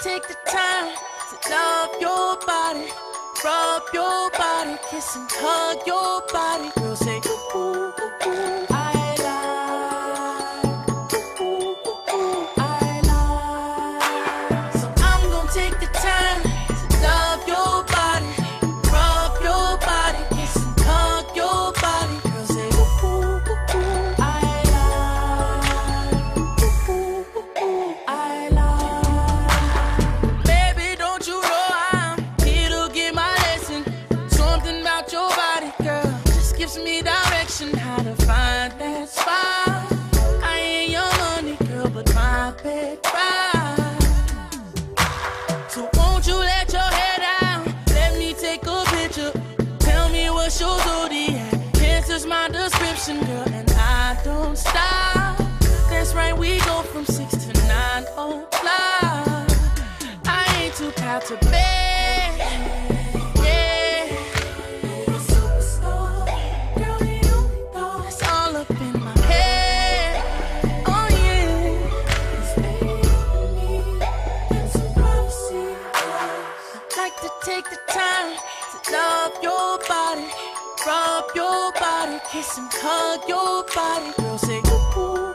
take the time to love your body, rub your body, kiss and hug your body. Girl, say ooh, ooh, ooh, Answers my description, girl, and I don't stop. That's right, we go from six to nine o'clock. I ain't too proud to beg. Oh take the time to love your body, rub your kiss and hug your body. Girl, say ooh.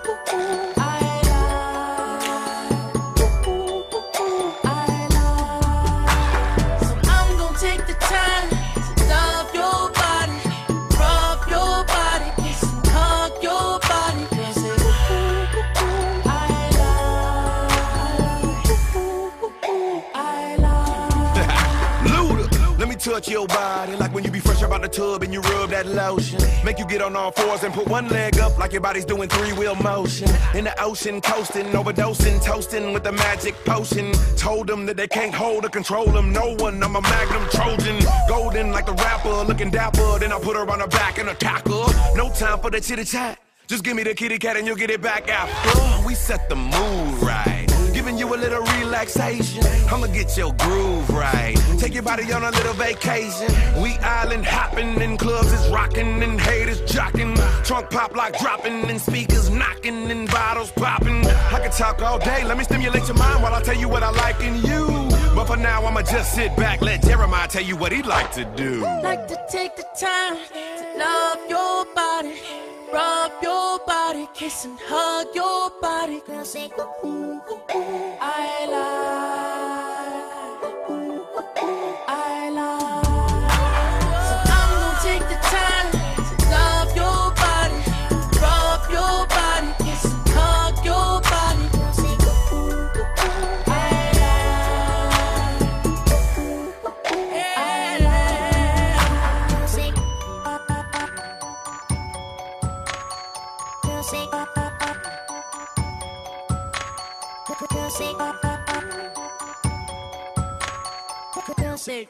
Touch your body like when you be fresh out the tub and you rub that lotion. Make you get on all fours and put one leg up like your body's doing three wheel motion. In the ocean, coasting, overdosing, toasting with the magic potion. Told them that they can't hold or control them. No one, I'm a magnum Trojan. Golden like the rapper, looking dapper. Then I put her on her back and attack her. No time for the chitty chat. Just give me the kitty cat and you'll get it back after. We set the mood right. Giving you a little relaxation. I'ma get your groove right. Take your body on a little vacation. We island hopping and clubs is rocking and haters jocking. Trunk pop like dropping and speakers knocking and bottles popping. I can talk all day. Let me stimulate your mind while I tell you what I like in you. But for now, I'ma just sit back. Let Jeremiah tell you what he'd like to do. like to take the time to love your body, rub your body, kiss and hug your body. Girl, say ooh ooh ooh. I like Girl, say